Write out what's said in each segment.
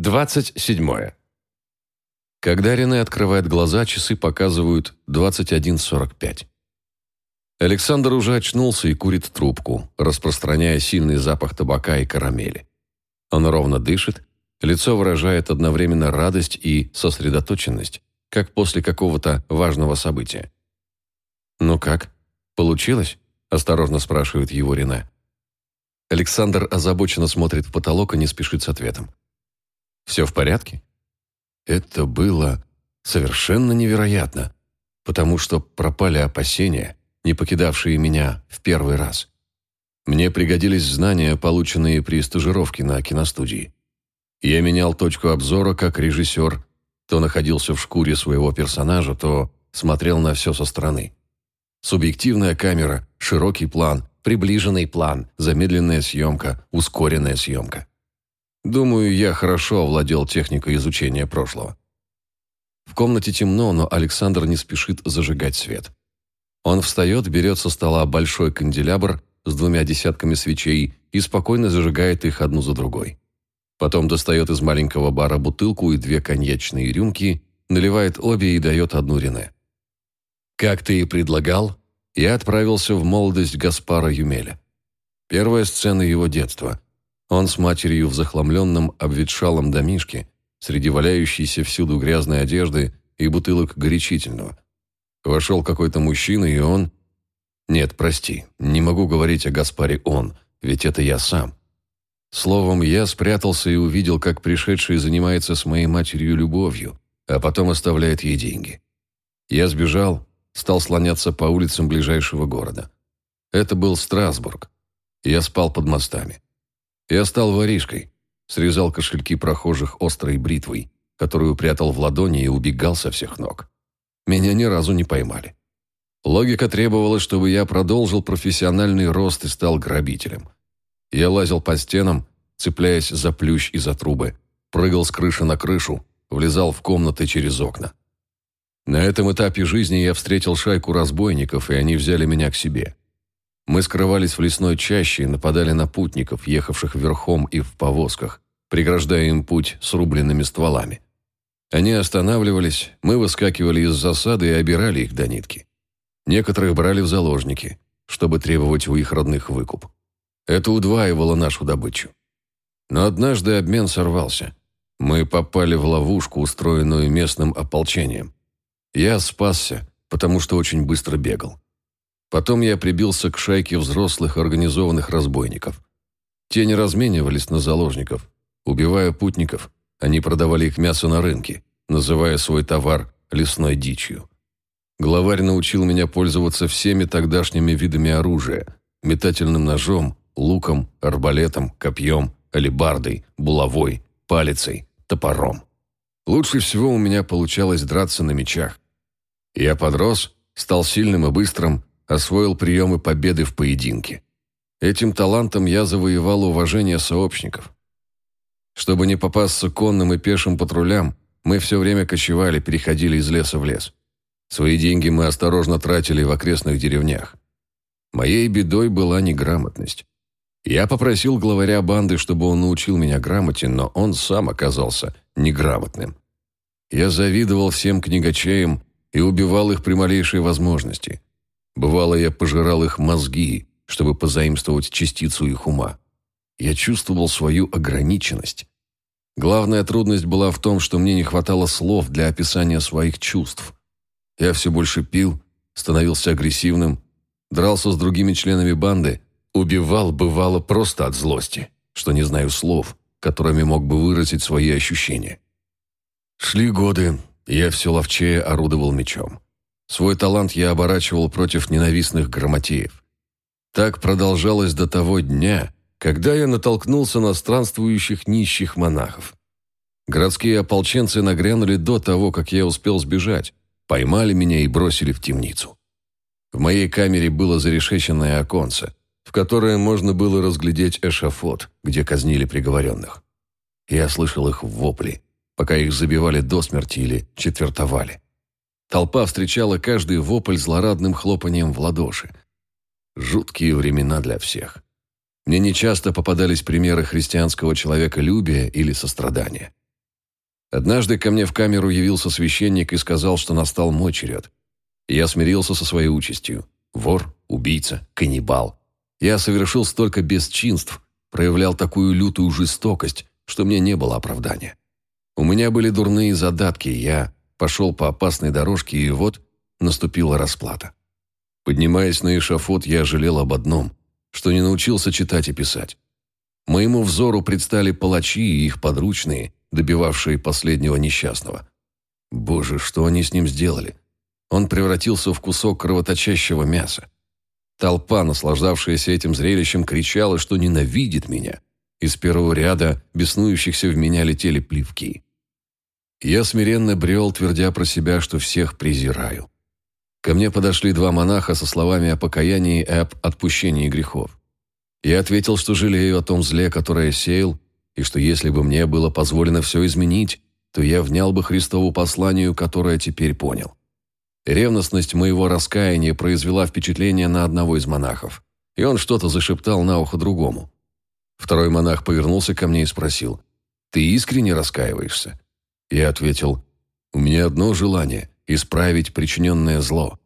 27. Когда Рене открывает глаза, часы показывают 21.45. Александр уже очнулся и курит трубку, распространяя сильный запах табака и карамели. Он ровно дышит, лицо выражает одновременно радость и сосредоточенность, как после какого-то важного события. «Ну как? Получилось?» – осторожно спрашивает его Рене. Александр озабоченно смотрит в потолок и не спешит с ответом. «Все в порядке?» Это было совершенно невероятно, потому что пропали опасения, не покидавшие меня в первый раз. Мне пригодились знания, полученные при стажировке на киностудии. Я менял точку обзора как режиссер, то находился в шкуре своего персонажа, то смотрел на все со стороны. Субъективная камера, широкий план, приближенный план, замедленная съемка, ускоренная съемка. Думаю, я хорошо овладел техникой изучения прошлого. В комнате темно, но Александр не спешит зажигать свет. Он встает, берет со стола большой канделябр с двумя десятками свечей и спокойно зажигает их одну за другой. Потом достает из маленького бара бутылку и две коньячные рюмки, наливает обе и дает одну Рене. Как ты и предлагал, я отправился в молодость Гаспара Юмеля. Первая сцена его детства. Он с матерью в захламленном обветшалом домишке, среди валяющейся всюду грязной одежды и бутылок горячительного. Вошел какой-то мужчина, и он... Нет, прости, не могу говорить о Гаспаре «он», ведь это я сам. Словом, я спрятался и увидел, как пришедший занимается с моей матерью любовью, а потом оставляет ей деньги. Я сбежал, стал слоняться по улицам ближайшего города. Это был Страсбург. Я спал под мостами. Я стал воришкой, срезал кошельки прохожих острой бритвой, которую прятал в ладони и убегал со всех ног. Меня ни разу не поймали. Логика требовала, чтобы я продолжил профессиональный рост и стал грабителем. Я лазил по стенам, цепляясь за плющ и за трубы, прыгал с крыши на крышу, влезал в комнаты через окна. На этом этапе жизни я встретил шайку разбойников, и они взяли меня к себе. Мы скрывались в лесной чаще и нападали на путников, ехавших верхом и в повозках, преграждая им путь срубленными стволами. Они останавливались, мы выскакивали из засады и обирали их до нитки. Некоторых брали в заложники, чтобы требовать у их родных выкуп. Это удваивало нашу добычу. Но однажды обмен сорвался. Мы попали в ловушку, устроенную местным ополчением. Я спасся, потому что очень быстро бегал. Потом я прибился к шайке взрослых организованных разбойников. Те не разменивались на заложников. Убивая путников, они продавали их мясо на рынке, называя свой товар лесной дичью. Главарь научил меня пользоваться всеми тогдашними видами оружия – метательным ножом, луком, арбалетом, копьем, алебардой, булавой, палицей, топором. Лучше всего у меня получалось драться на мечах. Я подрос, стал сильным и быстрым, освоил приемы победы в поединке. Этим талантом я завоевал уважение сообщников. Чтобы не попасться конным и пешим патрулям, мы все время кочевали, переходили из леса в лес. Свои деньги мы осторожно тратили в окрестных деревнях. Моей бедой была неграмотность. Я попросил главаря банды, чтобы он научил меня грамоте, но он сам оказался неграмотным. Я завидовал всем книгачеям и убивал их при малейшей возможности. Бывало, я пожирал их мозги, чтобы позаимствовать частицу их ума. Я чувствовал свою ограниченность. Главная трудность была в том, что мне не хватало слов для описания своих чувств. Я все больше пил, становился агрессивным, дрался с другими членами банды, убивал, бывало, просто от злости, что не знаю слов, которыми мог бы выразить свои ощущения. Шли годы, я все ловчее орудовал мечом. Свой талант я оборачивал против ненавистных грамотеев. Так продолжалось до того дня, когда я натолкнулся на странствующих нищих монахов. Городские ополченцы нагрянули до того, как я успел сбежать, поймали меня и бросили в темницу. В моей камере было зарешеченное оконце, в которое можно было разглядеть эшафот, где казнили приговоренных. Я слышал их вопли, пока их забивали до смерти или четвертовали. Толпа встречала каждый вопль злорадным хлопанием в ладоши. Жуткие времена для всех. Мне нечасто попадались примеры христианского человеколюбия или сострадания. Однажды ко мне в камеру явился священник и сказал, что настал мой черед. Я смирился со своей участью. Вор, убийца, каннибал. Я совершил столько бесчинств, проявлял такую лютую жестокость, что мне не было оправдания. У меня были дурные задатки, я пошел по опасной дорожке, и вот наступила расплата. Поднимаясь на эшафот, я жалел об одном, что не научился читать и писать. Моему взору предстали палачи и их подручные, добивавшие последнего несчастного. Боже, что они с ним сделали? Он превратился в кусок кровоточащего мяса. Толпа, наслаждавшаяся этим зрелищем, кричала, что ненавидит меня. Из первого ряда беснующихся в меня летели плевки. Я смиренно брел, твердя про себя, что всех презираю. Ко мне подошли два монаха со словами о покаянии и об отпущении грехов. Я ответил, что жалею о том зле, которое сеял, и что если бы мне было позволено все изменить, то я внял бы Христову посланию, которое теперь понял. Ревностность моего раскаяния произвела впечатление на одного из монахов, и он что-то зашептал на ухо другому. Второй монах повернулся ко мне и спросил, «Ты искренне раскаиваешься?» Я ответил, «У меня одно желание – исправить причиненное зло».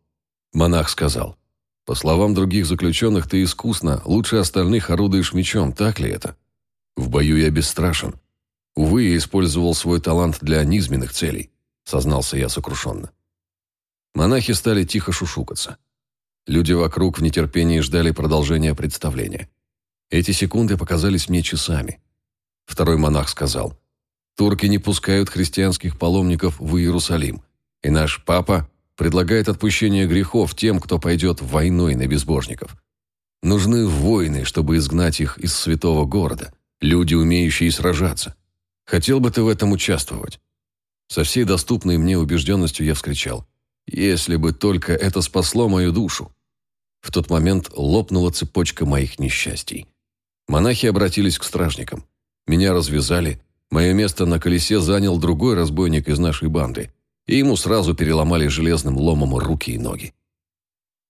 Монах сказал, «По словам других заключенных, ты искусно, лучше остальных орудуешь мечом, так ли это?» «В бою я бесстрашен. Увы, я использовал свой талант для низменных целей», – сознался я сокрушенно. Монахи стали тихо шушукаться. Люди вокруг в нетерпении ждали продолжения представления. Эти секунды показались мне часами. Второй монах сказал, «Турки не пускают христианских паломников в Иерусалим, и наш папа предлагает отпущение грехов тем, кто пойдет войной на безбожников. Нужны воины, чтобы изгнать их из святого города, люди, умеющие сражаться. Хотел бы ты в этом участвовать?» Со всей доступной мне убежденностью я вскричал, если бы только это спасло мою душу. В тот момент лопнула цепочка моих несчастий. Монахи обратились к стражникам. Меня развязали. Мое место на колесе занял другой разбойник из нашей банды, и ему сразу переломали железным ломом руки и ноги.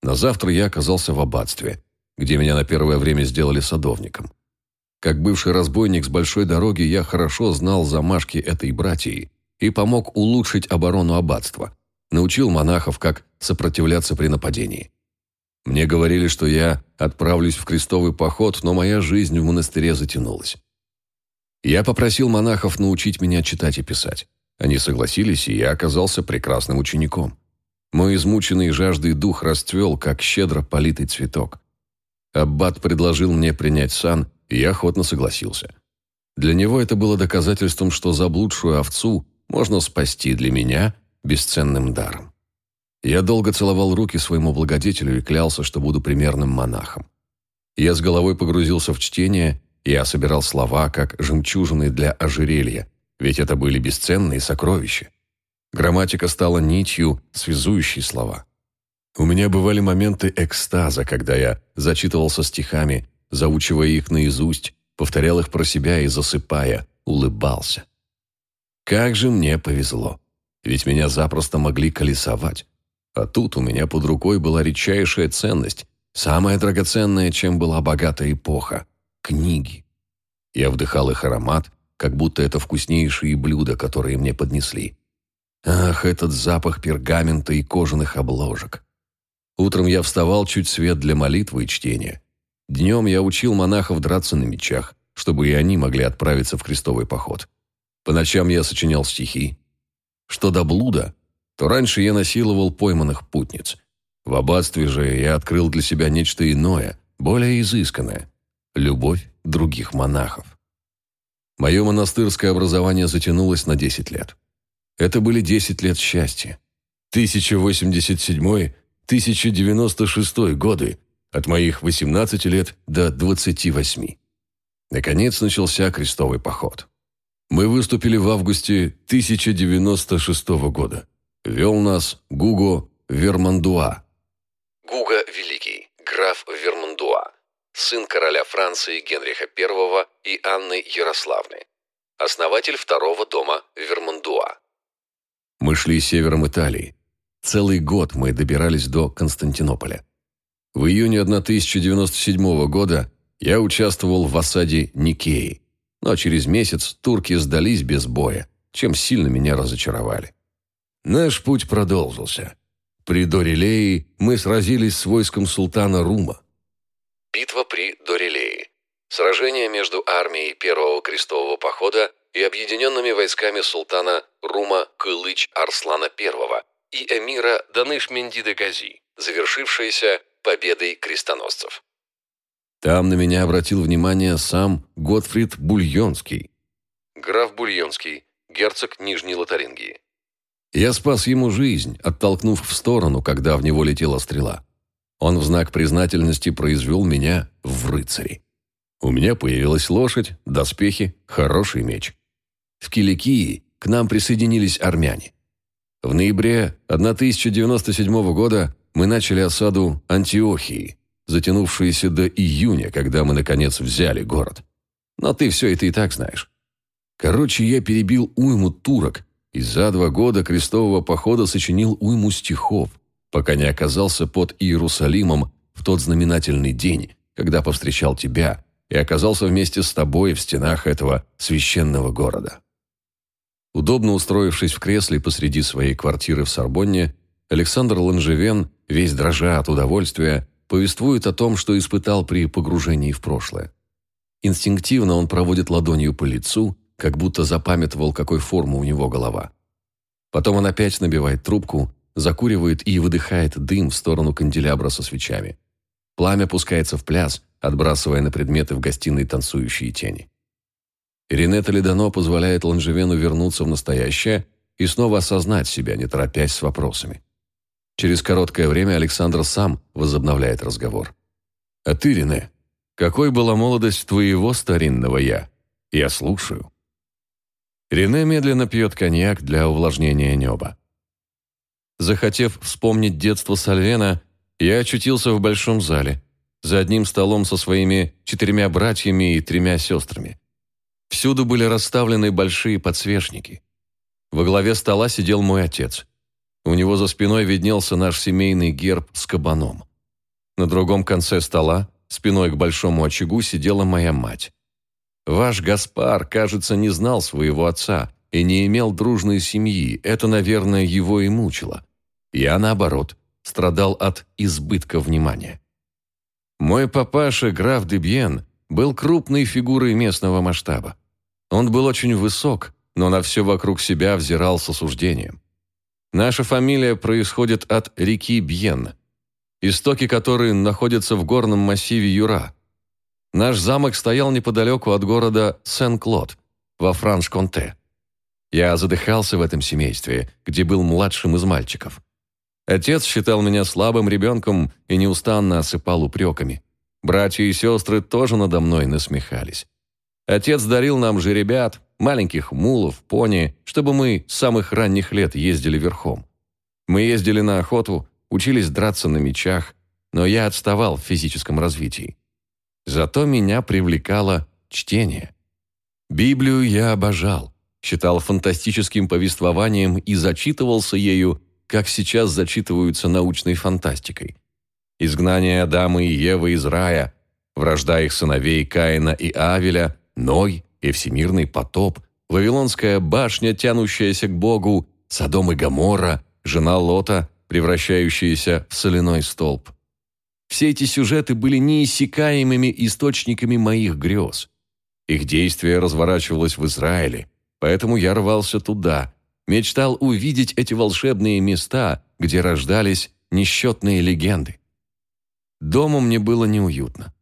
На завтра я оказался в аббатстве, где меня на первое время сделали садовником. Как бывший разбойник с большой дороги, я хорошо знал замашки этой братьи и помог улучшить оборону аббатства – научил монахов, как сопротивляться при нападении. Мне говорили, что я отправлюсь в крестовый поход, но моя жизнь в монастыре затянулась. Я попросил монахов научить меня читать и писать. Они согласились, и я оказался прекрасным учеником. Мой измученный жаждой дух расцвел, как щедро политый цветок. Аббат предложил мне принять сан, и я охотно согласился. Для него это было доказательством, что заблудшую овцу можно спасти для меня бесценным даром. Я долго целовал руки своему благодетелю и клялся, что буду примерным монахом. Я с головой погрузился в чтение, я собирал слова, как жемчужины для ожерелья, ведь это были бесценные сокровища. Грамматика стала нитью, связующей слова. У меня бывали моменты экстаза, когда я зачитывался стихами, заучивая их наизусть, повторял их про себя и, засыпая, улыбался. Как же мне повезло! ведь меня запросто могли колесовать. А тут у меня под рукой была редчайшая ценность, самая драгоценная, чем была богатая эпоха – книги. Я вдыхал их аромат, как будто это вкуснейшие блюда, которые мне поднесли. Ах, этот запах пергамента и кожаных обложек. Утром я вставал чуть свет для молитвы и чтения. Днем я учил монахов драться на мечах, чтобы и они могли отправиться в крестовый поход. По ночам я сочинял стихи, что до блуда, то раньше я насиловал пойманных путниц. В аббатстве же я открыл для себя нечто иное, более изысканное – любовь других монахов. Мое монастырское образование затянулось на 10 лет. Это были 10 лет счастья. 1087-1096 годы, от моих 18 лет до 28. Наконец начался крестовый поход. Мы выступили в августе 1096 года. Вел нас Гуго Вермандуа. Гуго Великий, граф Вермандуа, сын короля Франции Генриха I и Анны Ярославны, основатель второго дома Вермандуа. Мы шли севером Италии. Целый год мы добирались до Константинополя. В июне 1097 года я участвовал в осаде Никеи. Но через месяц турки сдались без боя, чем сильно меня разочаровали. Наш путь продолжился. При Дорилее мы сразились с войском султана Рума. Битва при Дорилее. Сражение между армией Первого крестового похода и объединенными войсками султана Рума Кылыч Арслана I и эмира Даныш Мендида Гази, завершившееся победой крестоносцев. Там на меня обратил внимание сам Готфрид Бульонский. Граф Бульонский, герцог Нижней Лотарингии. Я спас ему жизнь, оттолкнув в сторону, когда в него летела стрела. Он в знак признательности произвел меня в рыцари. У меня появилась лошадь, доспехи, хороший меч. В Киликии к нам присоединились армяне. В ноябре 1097 года мы начали осаду Антиохии, затянувшуюся до июня, когда мы, наконец, взяли город. Но ты все это и так знаешь. Короче, я перебил уйму турок и за два года крестового похода сочинил уйму стихов, пока не оказался под Иерусалимом в тот знаменательный день, когда повстречал тебя и оказался вместе с тобой в стенах этого священного города. Удобно устроившись в кресле посреди своей квартиры в Сорбонне, Александр Ланжевен, весь дрожа от удовольствия, повествует о том, что испытал при погружении в прошлое. Инстинктивно он проводит ладонью по лицу, как будто запамятовал, какой формы у него голова. Потом он опять набивает трубку, закуривает и выдыхает дым в сторону канделябра со свечами. Пламя пускается в пляс, отбрасывая на предметы в гостиной танцующие тени. Рене Толедано позволяет Ланжевену вернуться в настоящее и снова осознать себя, не торопясь с вопросами. Через короткое время Александр сам возобновляет разговор. «А ты, Рене, какой была молодость твоего старинного «я»? Я слушаю». Рене медленно пьет коньяк для увлажнения неба. Захотев вспомнить детство Сальвена, я очутился в большом зале, за одним столом со своими четырьмя братьями и тремя сестрами. Всюду были расставлены большие подсвечники. Во главе стола сидел мой отец. У него за спиной виднелся наш семейный герб с кабаном. На другом конце стола, спиной к большому очагу, сидела моя мать. Ваш Гаспар, кажется, не знал своего отца и не имел дружной семьи, это, наверное, его и мучило. Я, наоборот, страдал от избытка внимания. Мой папаша, граф Дебьен, был крупной фигурой местного масштаба. Он был очень высок, но на все вокруг себя взирал с осуждением. Наша фамилия происходит от реки Бьен, истоки которой находятся в горном массиве Юра. Наш замок стоял неподалеку от города Сен-Клод, во Франш-Конте. Я задыхался в этом семействе, где был младшим из мальчиков. Отец считал меня слабым ребенком и неустанно осыпал упреками. Братья и сестры тоже надо мной насмехались. Отец дарил нам же ребят, маленьких мулов, пони, чтобы мы с самых ранних лет ездили верхом. Мы ездили на охоту, учились драться на мечах, но я отставал в физическом развитии. Зато меня привлекало чтение. Библию я обожал, считал фантастическим повествованием и зачитывался ею, как сейчас зачитываются научной фантастикой. Изгнание Адама и Евы из рая, вражда их сыновей Каина и Авеля – Ной и всемирный потоп, Вавилонская башня, тянущаяся к Богу, Содом и Гоморра, жена Лота, превращающаяся в соляной столб. Все эти сюжеты были неиссякаемыми источниками моих грез. Их действие разворачивалось в Израиле, поэтому я рвался туда, мечтал увидеть эти волшебные места, где рождались несчетные легенды. Дома мне было неуютно.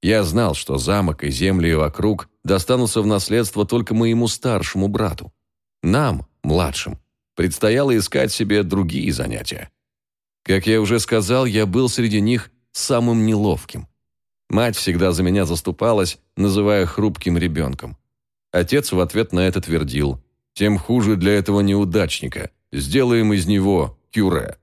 Я знал, что замок и земли вокруг достанутся в наследство только моему старшему брату. Нам, младшим, предстояло искать себе другие занятия. Как я уже сказал, я был среди них самым неловким. Мать всегда за меня заступалась, называя хрупким ребенком. Отец в ответ на это твердил, «Тем хуже для этого неудачника. Сделаем из него кюре».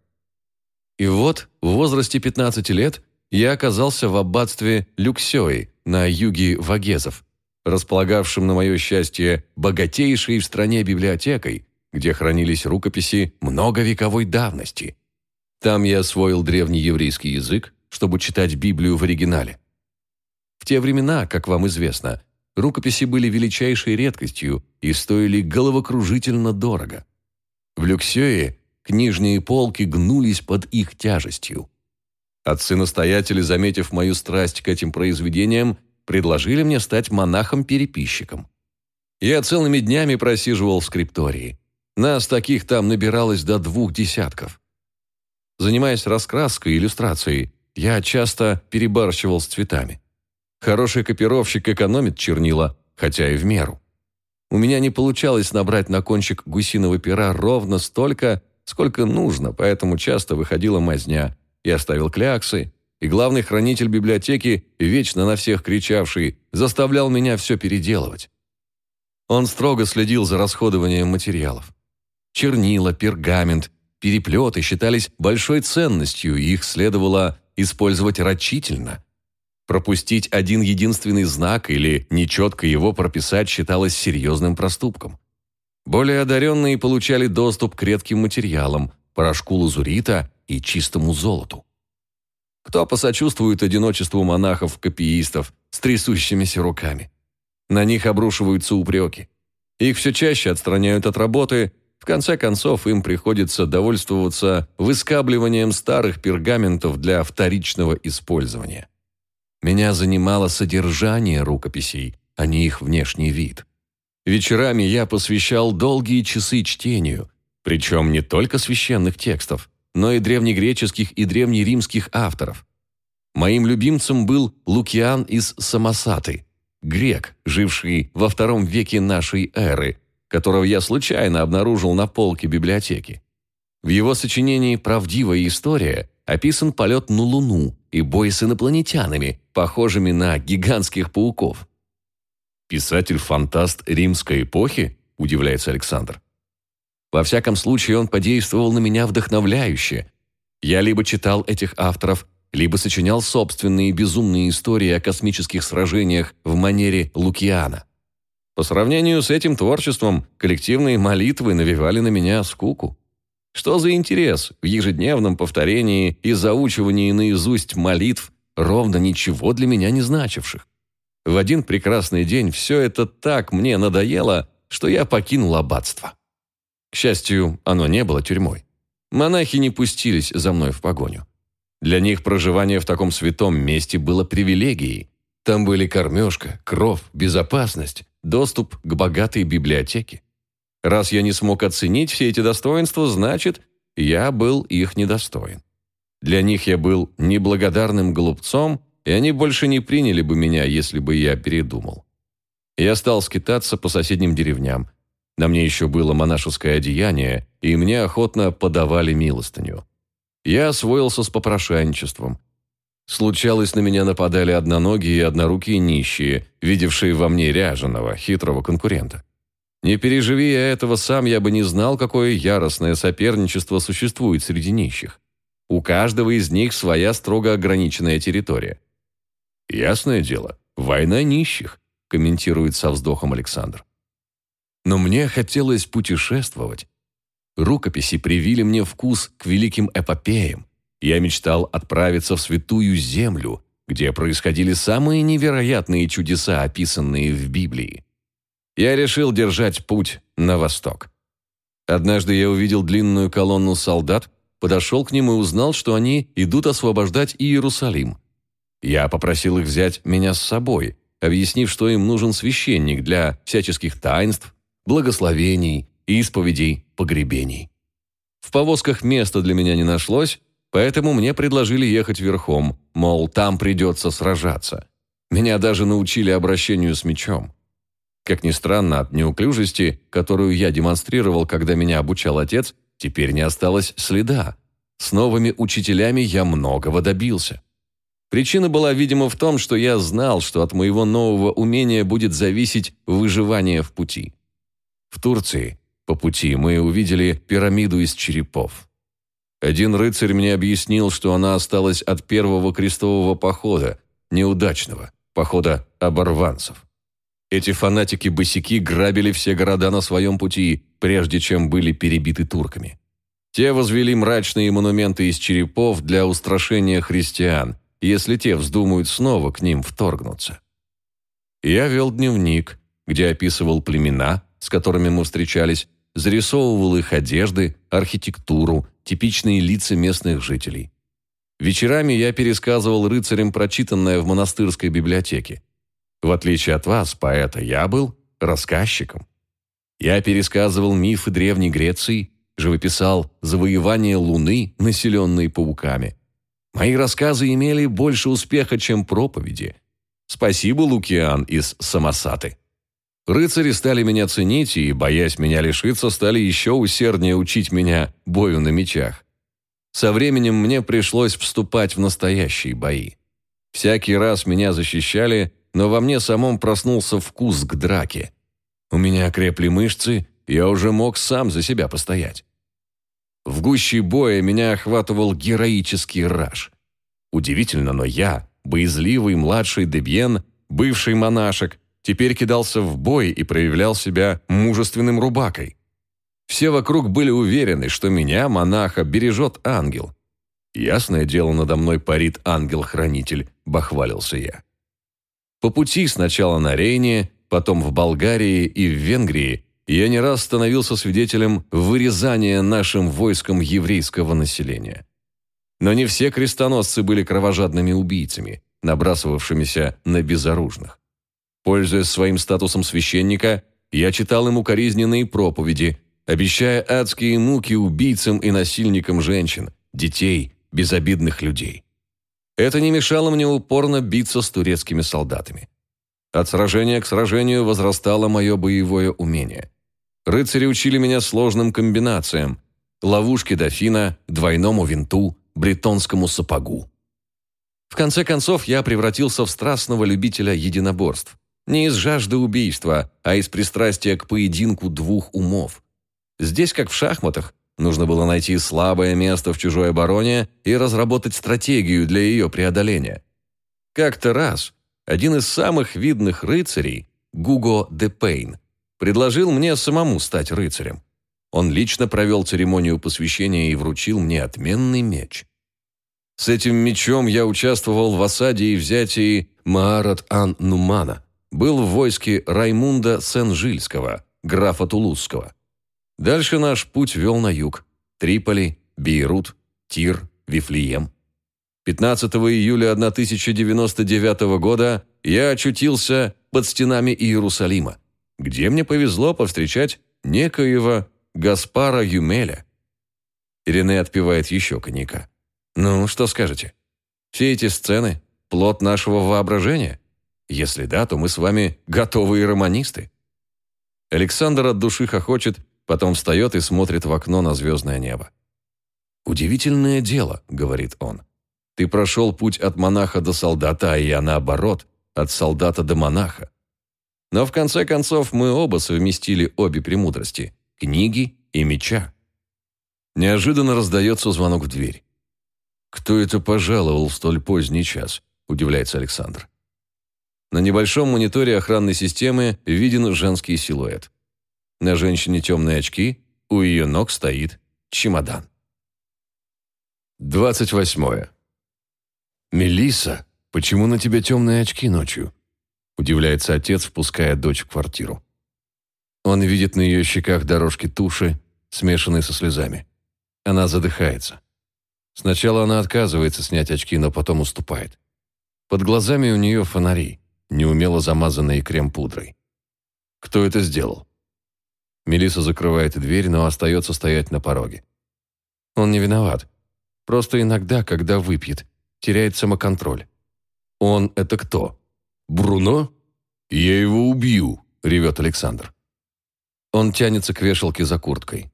И вот, в возрасте 15 лет, я оказался в аббатстве Люксёй на юге Вагезов, располагавшем, на мое счастье, богатейшей в стране библиотекой, где хранились рукописи многовековой давности. Там я освоил древний еврейский язык, чтобы читать Библию в оригинале. В те времена, как вам известно, рукописи были величайшей редкостью и стоили головокружительно дорого. В Люксее книжные полки гнулись под их тяжестью. Отцы-настоятели, заметив мою страсть к этим произведениям, предложили мне стать монахом-переписчиком. Я целыми днями просиживал в скриптории. Нас таких там набиралось до двух десятков. Занимаясь раскраской и иллюстрацией, я часто перебарщивал с цветами. Хороший копировщик экономит чернила, хотя и в меру. У меня не получалось набрать на кончик гусиного пера ровно столько, сколько нужно, поэтому часто выходила мазня. Я ставил кляксы, и главный хранитель библиотеки, вечно на всех кричавший, заставлял меня все переделывать. Он строго следил за расходованием материалов. Чернила, пергамент, переплеты считались большой ценностью, и их следовало использовать рачительно. Пропустить один единственный знак или нечетко его прописать считалось серьезным проступком. Более одаренные получали доступ к редким материалам, порошку лазурита и чистому золоту. Кто посочувствует одиночеству монахов-копиистов с трясущимися руками? На них обрушиваются упреки. Их все чаще отстраняют от работы, в конце концов им приходится довольствоваться выскабливанием старых пергаментов для вторичного использования. Меня занимало содержание рукописей, а не их внешний вид. Вечерами я посвящал долгие часы чтению, причем не только священных текстов, но и древнегреческих и древнеримских авторов. Моим любимцем был Лукиан из Самосаты, грек, живший во втором веке нашей эры, которого я случайно обнаружил на полке библиотеки. В его сочинении «Правдивая история» описан полет на Луну и бой с инопланетянами, похожими на гигантских пауков. «Писатель-фантаст римской эпохи?» – удивляется Александр. Во всяком случае, он подействовал на меня вдохновляюще. Я либо читал этих авторов, либо сочинял собственные безумные истории о космических сражениях в манере Лукиана. По сравнению с этим творчеством, коллективные молитвы навевали на меня скуку. Что за интерес в ежедневном повторении и заучивании наизусть молитв, ровно ничего для меня не значивших? В один прекрасный день все это так мне надоело, что я покинул аббатство. К счастью, оно не было тюрьмой. Монахи не пустились за мной в погоню. Для них проживание в таком святом месте было привилегией. Там были кормежка, кров, безопасность, доступ к богатой библиотеке. Раз я не смог оценить все эти достоинства, значит, я был их недостоин. Для них я был неблагодарным голубцом, и они больше не приняли бы меня, если бы я передумал. Я стал скитаться по соседним деревням. На мне еще было монашеское одеяние, и мне охотно подавали милостыню. Я освоился с попрошайничеством. Случалось, на меня нападали одноногие и однорукие нищие, видевшие во мне ряженого, хитрого конкурента. Не переживи я этого сам, я бы не знал, какое яростное соперничество существует среди нищих. У каждого из них своя строго ограниченная территория. «Ясное дело, война нищих», комментирует со вздохом Александр. Но мне хотелось путешествовать, Рукописи привили мне вкус к великим эпопеям. Я мечтал отправиться в святую землю, где происходили самые невероятные чудеса, описанные в Библии. Я решил держать путь на восток. Однажды я увидел длинную колонну солдат, подошел к ним и узнал, что они идут освобождать Иерусалим. Я попросил их взять меня с собой, объяснив, что им нужен священник для всяческих таинств, благословений исповедей, погребений. В повозках места для меня не нашлось, поэтому мне предложили ехать верхом, мол, там придется сражаться. Меня даже научили обращению с мечом. Как ни странно, от неуклюжести, которую я демонстрировал, когда меня обучал отец, теперь не осталось следа. С новыми учителями я многого добился. Причина была, видимо, в том, что я знал, что от моего нового умения будет зависеть выживание в пути. В Турции по пути мы увидели пирамиду из черепов. Один рыцарь мне объяснил, что она осталась от первого крестового похода, неудачного, похода оборванцев. Эти фанатики-босяки грабили все города на своем пути, прежде чем были перебиты турками. Те возвели мрачные монументы из черепов для устрашения христиан, если те вздумают снова к ним вторгнуться. Я вел дневник, где описывал племена, с которыми мы встречались, зарисовывал их одежды, архитектуру, типичные лица местных жителей. Вечерами я пересказывал рыцарям прочитанное в монастырской библиотеке. В отличие от вас, поэта, я был рассказчиком. Я пересказывал мифы Древней Греции, живописал завоевание Луны, населенной пауками. Мои рассказы имели больше успеха, чем проповеди. Спасибо, Лукиан из Самосаты. Рыцари стали меня ценить и, боясь меня лишиться, стали еще усерднее учить меня бою на мечах. Со временем мне пришлось вступать в настоящие бои. Всякий раз меня защищали, но во мне самом проснулся вкус к драке. У меня окрепли мышцы, я уже мог сам за себя постоять. В гуще боя меня охватывал героический раж. Удивительно, но я, боязливый младший Дебьен, бывший монашек, теперь кидался в бой и проявлял себя мужественным рубакой. Все вокруг были уверены, что меня, монаха, бережет ангел. Ясное дело, надо мной парит ангел-хранитель, бахвалился я. По пути сначала на Рейне, потом в Болгарии и в Венгрии я не раз становился свидетелем вырезания нашим войском еврейского населения. Но не все крестоносцы были кровожадными убийцами, набрасывавшимися на безоружных. Пользуясь своим статусом священника, я читал ему укоризненные проповеди, обещая адские муки убийцам и насильникам женщин, детей, безобидных людей. Это не мешало мне упорно биться с турецкими солдатами. От сражения к сражению возрастало мое боевое умение. Рыцари учили меня сложным комбинациям – ловушке дофина, двойному винту, бретонскому сапогу. В конце концов, я превратился в страстного любителя единоборств. Не из жажды убийства, а из пристрастия к поединку двух умов. Здесь, как в шахматах, Нужно было найти слабое место в чужой обороне и разработать стратегию для ее преодоления. Как-то раз один из самых видных рыцарей, Гуго де Пейн, предложил мне самому стать рыцарем. Он лично провел церемонию посвящения и вручил мне отменный меч. С этим мечом я участвовал в осаде и взятии Маарат-ан-Нумана, был в войске Раймунда Сен-Жильского, графа Тулузского. Дальше наш путь вел на юг. Триполи, Бейрут, Тир, Вифлеем. 15 июля 1099 года я очутился под стенами Иерусалима, где мне повезло повстречать некоего Гаспара Юмеля. Ирене отпивает еще коньяка. «Ну, что скажете? Все эти сцены – плод нашего воображения? Если да, то мы с вами готовые романисты». Александр от души хохочет Потом встает и смотрит в окно на звездное небо. «Удивительное дело», — говорит он. «Ты прошел путь от монаха до солдата, а я наоборот, от солдата до монаха. Но в конце концов мы оба совместили обе премудрости — книги и меча». Неожиданно раздается звонок в дверь. «Кто это пожаловал в столь поздний час?» – удивляется Александр. На небольшом мониторе охранной системы виден женский силуэт. На женщине темные очки, у ее ног стоит чемодан. 28. Мелиса, почему на тебе темные очки ночью?» Удивляется отец, впуская дочь в квартиру. Он видит на ее щеках дорожки туши, смешанные со слезами. Она задыхается. Сначала она отказывается снять очки, но потом уступает. Под глазами у нее фонари, неумело замазанные крем-пудрой. Кто это сделал? Мелиса закрывает дверь, но остается стоять на пороге. Он не виноват. Просто иногда, когда выпьет, теряет самоконтроль. Он – это кто? Бруно? Я его убью, ревет Александр. Он тянется к вешалке за курткой.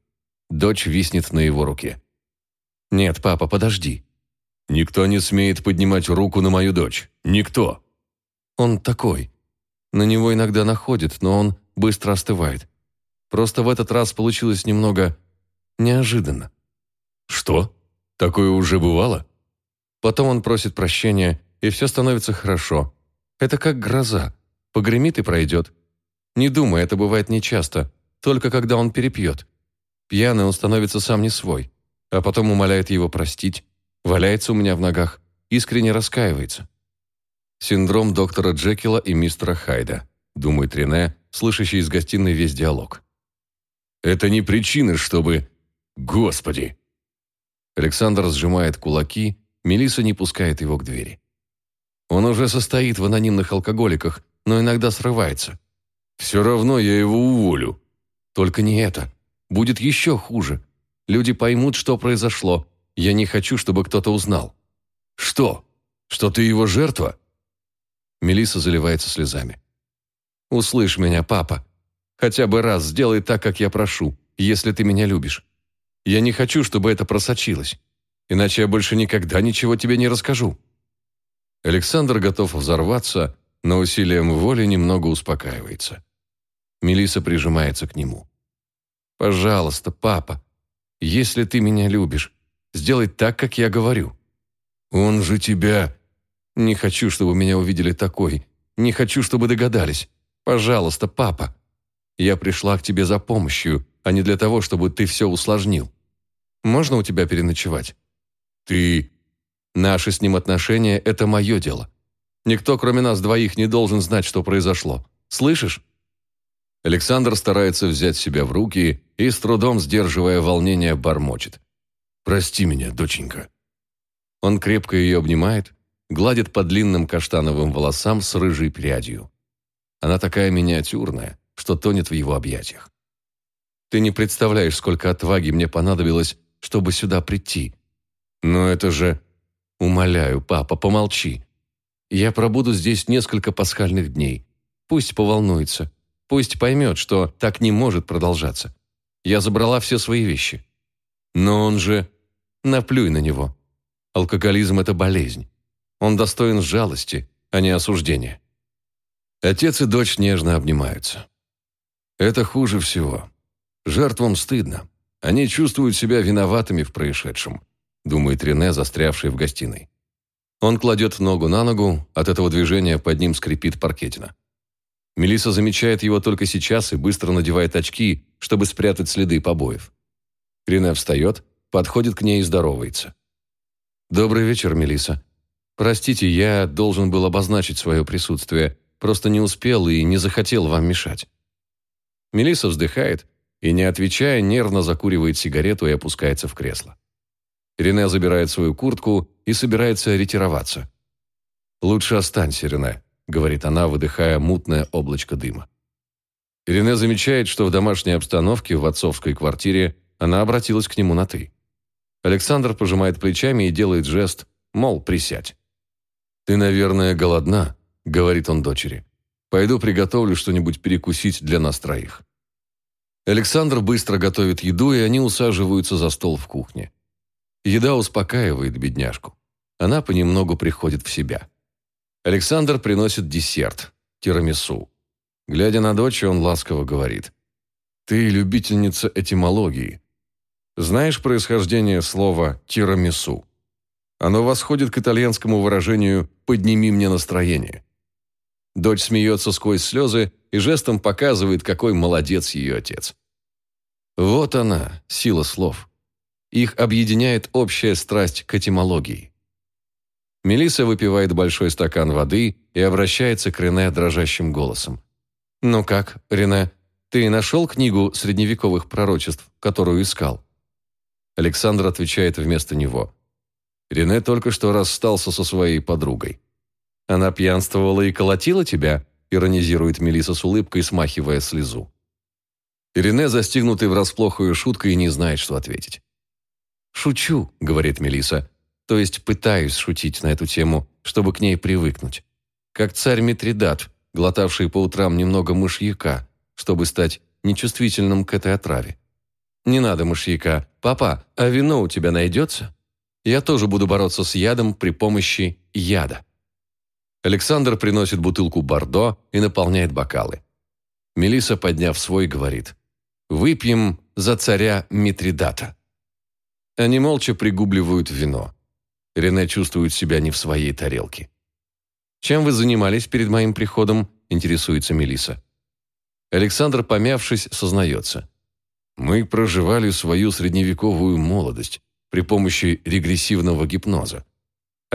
Дочь виснет на его руке. «Нет, папа, подожди». «Никто не смеет поднимать руку на мою дочь. Никто». Он такой. На него иногда находит, но он быстро остывает. Просто в этот раз получилось немного неожиданно. Что? Такое уже бывало? Потом он просит прощения, и все становится хорошо. Это как гроза. Погремит и пройдет. Не думай, это бывает нечасто, только когда он перепьет. Пьяный он становится сам не свой, а потом умоляет его простить, валяется у меня в ногах, искренне раскаивается. Синдром доктора Джекила и мистера Хайда, думает Рене, слышащий из гостиной весь диалог. Это не причина, чтобы... Господи! Александр сжимает кулаки, Мелиса не пускает его к двери. Он уже состоит в анонимных алкоголиках, но иногда срывается. Все равно я его уволю. Только не это. Будет еще хуже. Люди поймут, что произошло. Я не хочу, чтобы кто-то узнал. Что? Что ты его жертва? Мелиса заливается слезами. Услышь меня, папа. Хотя бы раз сделай так, как я прошу, если ты меня любишь. Я не хочу, чтобы это просочилось. Иначе я больше никогда ничего тебе не расскажу. Александр готов взорваться, но усилием воли немного успокаивается. Мелиса прижимается к нему. «Пожалуйста, папа, если ты меня любишь, сделай так, как я говорю». «Он же тебя...» «Не хочу, чтобы меня увидели такой. Не хочу, чтобы догадались. Пожалуйста, папа. Я пришла к тебе за помощью, а не для того, чтобы ты все усложнил. Можно у тебя переночевать?» «Ты...» Наши с ним отношения – это мое дело. Никто, кроме нас двоих, не должен знать, что произошло. Слышишь?» Александр старается взять себя в руки и, с трудом сдерживая волнение, бормочет. «Прости меня, доченька». Он крепко ее обнимает, гладит по длинным каштановым волосам с рыжей прядью. Она такая миниатюрная, что тонет в его объятиях. «Ты не представляешь, сколько отваги мне понадобилось, чтобы сюда прийти. Но это же Умоляю, папа, помолчи. Я пробуду здесь несколько пасхальных дней. Пусть поволнуется. Пусть поймет, что так не может продолжаться. Я забрала все свои вещи. Но он же... Наплюй на него. Алкоголизм – это болезнь. Он достоин жалости, а не осуждения. Отец и дочь нежно обнимаются. Это хуже всего. Жертвам стыдно. Они чувствуют себя виноватыми в происшедшем думает Рене, застрявший в гостиной. Он кладет ногу на ногу, от этого движения под ним скрипит паркетина. Мелиса замечает его только сейчас и быстро надевает очки, чтобы спрятать следы побоев. Рене встает, подходит к ней и здоровается. «Добрый вечер, Мелиса. Простите, я должен был обозначить свое присутствие, просто не успел и не захотел вам мешать». Мелиса вздыхает и, не отвечая, нервно закуривает сигарету и опускается в кресло. Рене забирает свою куртку и собирается ретироваться. «Лучше останься, Рене», — говорит она, выдыхая мутное облачко дыма. Рене замечает, что в домашней обстановке в отцовской квартире она обратилась к нему на «ты». Александр пожимает плечами и делает жест, мол, присядь. «Ты, наверное, голодна», — говорит он дочери. «Пойду приготовлю что-нибудь перекусить для нас троих». Александр быстро готовит еду, и они усаживаются за стол в кухне. Еда успокаивает бедняжку. Она понемногу приходит в себя. Александр приносит десерт – тирамису. Глядя на дочь, он ласково говорит. «Ты любительница этимологии. Знаешь происхождение слова «тирамису»? Оно восходит к итальянскому выражению «подними мне настроение». Дочь смеется сквозь слезы и жестом показывает, какой молодец ее отец. Вот она, сила слов. Их объединяет общая страсть к этимологии. Мелисса выпивает большой стакан воды и обращается к Рене дрожащим голосом. «Ну как, Рене, ты нашел книгу средневековых пророчеств, которую искал?» Александр отвечает вместо него. «Рене только что расстался со своей подругой». «Она пьянствовала и колотила тебя?» иронизирует Мелисса с улыбкой, смахивая слезу. Рене, застигнутый врасплох ее шуткой, не знает, что ответить. «Шучу», — говорит Мелиса, то есть пытаюсь шутить на эту тему, чтобы к ней привыкнуть. Как царь Митридат, глотавший по утрам немного мышьяка, чтобы стать нечувствительным к этой отраве. «Не надо мышьяка. Папа, а вино у тебя найдется? Я тоже буду бороться с ядом при помощи яда». Александр приносит бутылку бордо и наполняет бокалы. Мелиса, подняв свой, говорит «Выпьем за царя Митридата». Они молча пригубливают вино. Рене чувствует себя не в своей тарелке. «Чем вы занимались перед моим приходом?» – интересуется Мелиса. Александр, помявшись, сознается. «Мы проживали свою средневековую молодость при помощи регрессивного гипноза.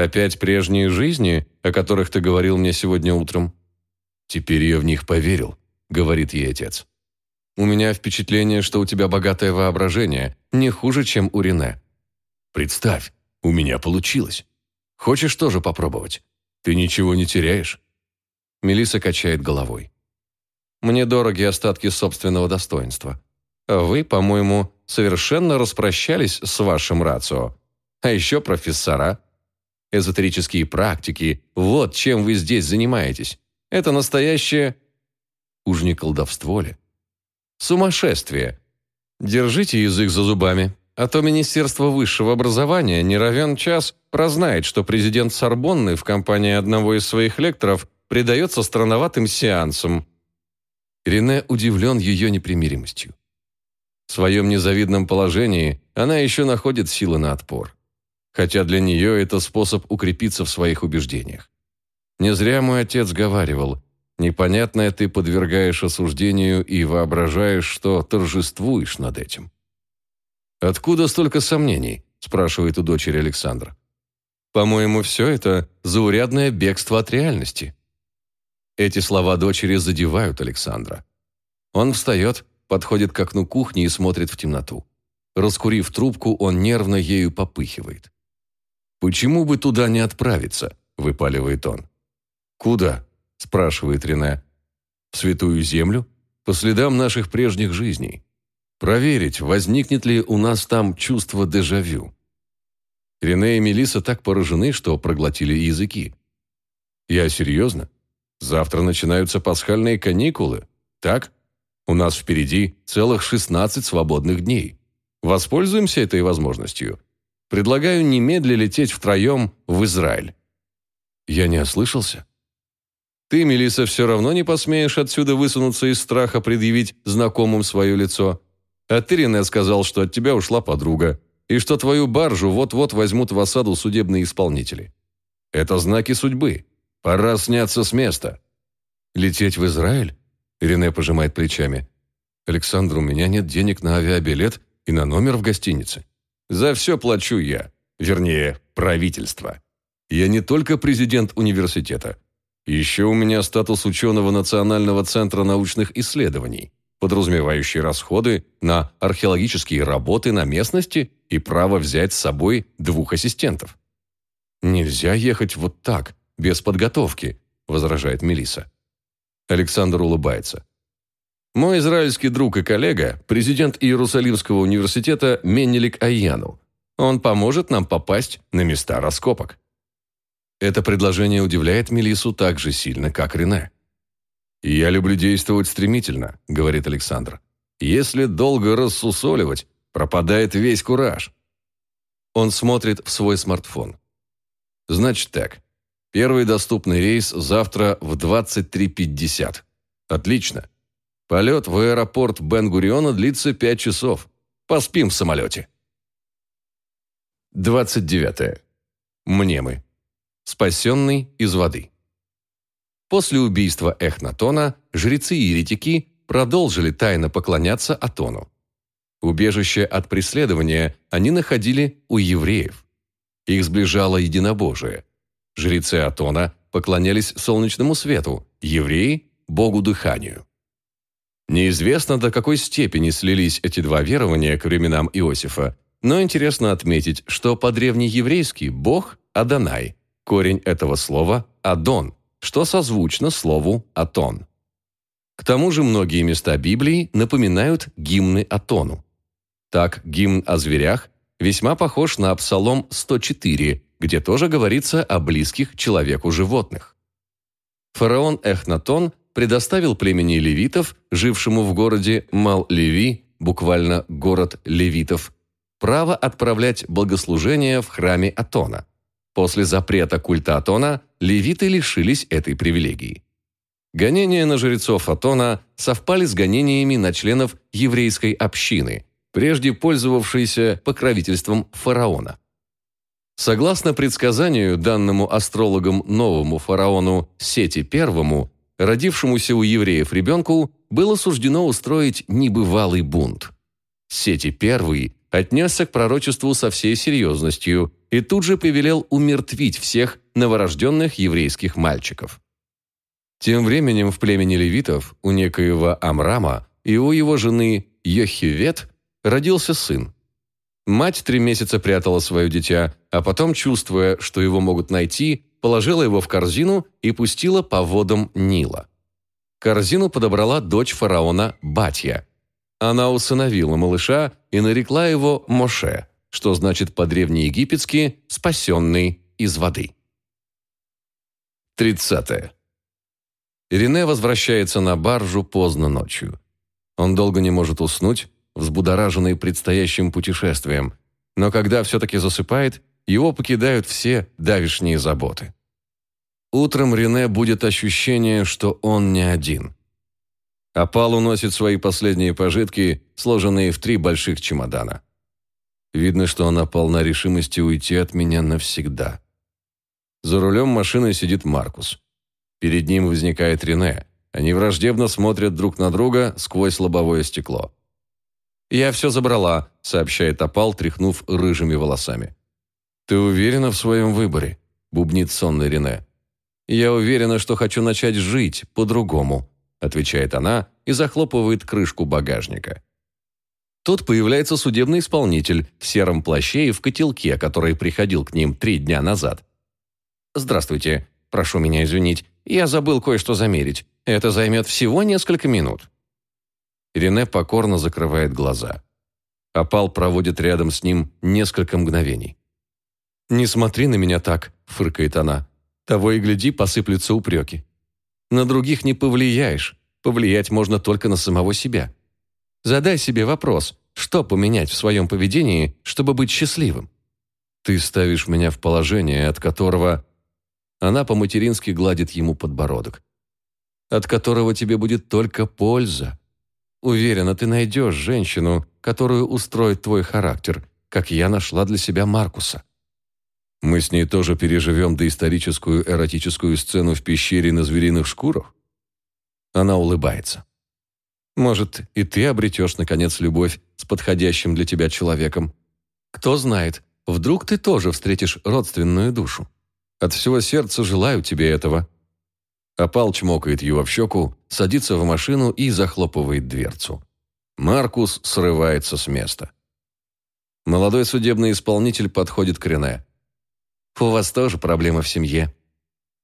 Опять прежние жизни, о которых ты говорил мне сегодня утром? Теперь я в них поверил, говорит ей отец. У меня впечатление, что у тебя богатое воображение, не хуже, чем у Рене. Представь, у меня получилось. Хочешь тоже попробовать? Ты ничего не теряешь. Мелиса качает головой. Мне дороги остатки собственного достоинства. А вы, по-моему, совершенно распрощались с вашим рацио. А еще профессора. Эзотерические практики. Вот чем вы здесь занимаетесь. Это настоящее... Уж не колдовство ли? Сумасшествие. Держите язык за зубами, а то Министерство высшего образования не равен час прознает, что президент Сорбонны в компании одного из своих лекторов предается странноватым сеансам. Рене удивлен ее непримиримостью. В своем незавидном положении она еще находит силы на отпор. Хотя для нее это способ укрепиться в своих убеждениях. Не зря мой отец говаривал, непонятное ты подвергаешь осуждению и воображаешь, что торжествуешь над этим. «Откуда столько сомнений?» – спрашивает у дочери Александр. «По-моему, все это заурядное бегство от реальности». Эти слова дочери задевают Александра. Он встает, подходит к окну кухни и смотрит в темноту. Раскурив трубку, он нервно ею попыхивает. «Почему бы туда не отправиться?» – выпаливает он. «Куда?» – спрашивает Рене. «В Святую Землю? По следам наших прежних жизней. Проверить, возникнет ли у нас там чувство дежавю». Рене и Мелиса так поражены, что проглотили языки. «Я серьезно? Завтра начинаются пасхальные каникулы, так?» У нас впереди целых 16 свободных дней. Воспользуемся этой возможностью. Предлагаю немедля лететь втроем в Израиль». Я не ослышался. «Ты, Мелисса, все равно не посмеешь отсюда высунуться из страха предъявить знакомым свое лицо. А ты, Рене, сказал, что от тебя ушла подруга, и что твою баржу вот-вот возьмут в осаду судебные исполнители. Это знаки судьбы. Пора сняться с места. Лететь в Израиль? Рене пожимает плечами. «Александр, у меня нет денег на авиабилет и на номер в гостинице. За все плачу я. Вернее, правительство. Я не только президент университета. Еще у меня статус ученого Национального центра научных исследований, подразумевающий расходы на археологические работы на местности и право взять с собой двух ассистентов. «Нельзя ехать вот так, без подготовки», – возражает Мелиса. Александр улыбается. Мой израильский друг и коллега, президент Иерусалимского университета Меннелик Айяну. Он поможет нам попасть на места раскопок. Это предложение удивляет Мелису так же сильно, как Рене. «Я люблю действовать стремительно», — говорит Александр. «Если долго рассусоливать, пропадает весь кураж». Он смотрит в свой смартфон. «Значит так, Первый доступный рейс завтра в 23.50. Отлично. Полет в аэропорт Бен-Гуриона длится 5 часов. Поспим в самолете. 29. Мнемы. Спасенный из воды. После убийства Эхнатона жрецы и еретики продолжили тайно поклоняться Атону. Убежище от преследования они находили у евреев. Их сближало единобожие – Жрецы Атона поклонялись солнечному свету, евреи – богу дыханию. Неизвестно, до какой степени слились эти два верования к временам Иосифа, но интересно отметить, что по-древнееврейски бог – Адонай, корень этого слова – Адон, что созвучно слову Атон. К тому же многие места Библии напоминают гимны Атону. Так, гимн о зверях весьма похож на Псалом 104, где тоже говорится о близких человеку животных. Фараон Эхнатон предоставил племени левитов, жившему в городе Мал-Леви, буквально «город левитов», право отправлять богослужения в храме Атона. После запрета культа Атона левиты лишились этой привилегии. Гонения на жрецов Атона совпали с гонениями на членов еврейской общины, прежде пользовавшейся покровительством фараона. Согласно предсказанию, данному астрологам новому фараону Сети I, родившемуся у евреев ребенку, было суждено устроить небывалый бунт. Сети I отнесся к пророчеству со всей серьезностью и тут же повелел умертвить всех новорожденных еврейских мальчиков. Тем временем в племени левитов у некоего Амрама и у его жены Йохивет родился сын. Мать три месяца прятала свое дитя, а потом, чувствуя, что его могут найти, положила его в корзину и пустила по водам Нила. Корзину подобрала дочь фараона Батья. Она усыновила малыша и нарекла его Моше, что значит по-древнеегипетски «спасенный из воды». 30. Рене возвращается на баржу поздно ночью. Он долго не может уснуть, взбудораженный предстоящим путешествием, но когда все-таки засыпает, его покидают все давишние заботы. Утром Рене будет ощущение, что он не один. Апал уносит свои последние пожитки, сложенные в три больших чемодана. Видно, что он опал на решимости уйти от меня навсегда. За рулем машины сидит Маркус. Перед ним возникает Рене. Они враждебно смотрят друг на друга сквозь лобовое стекло. «Я все забрала», — сообщает Апал, тряхнув рыжими волосами. «Ты уверена в своем выборе?» — бубнит сонный Рене. «Я уверена, что хочу начать жить по-другому», — отвечает она и захлопывает крышку багажника. Тут появляется судебный исполнитель в сером плаще и в котелке, который приходил к ним три дня назад. «Здравствуйте. Прошу меня извинить. Я забыл кое-что замерить. Это займет всего несколько минут». Рене покорно закрывает глаза. Опал проводит рядом с ним несколько мгновений. «Не смотри на меня так», — фыркает она. «Того и гляди, посыплются упреки. На других не повлияешь. Повлиять можно только на самого себя. Задай себе вопрос, что поменять в своем поведении, чтобы быть счастливым? Ты ставишь меня в положение, от которого...» Она по-матерински гладит ему подбородок. «От которого тебе будет только польза. Уверена, ты найдешь женщину, которую устроит твой характер, как я нашла для себя Маркуса. Мы с ней тоже переживем доисторическую эротическую сцену в пещере на звериных шкурах? Она улыбается. Может, и ты обретешь, наконец, любовь с подходящим для тебя человеком. Кто знает, вдруг ты тоже встретишь родственную душу. От всего сердца желаю тебе этого. Опал чмокает его в щеку, садится в машину и захлопывает дверцу. Маркус срывается с места. Молодой судебный исполнитель подходит к Рене. «У вас тоже проблемы в семье.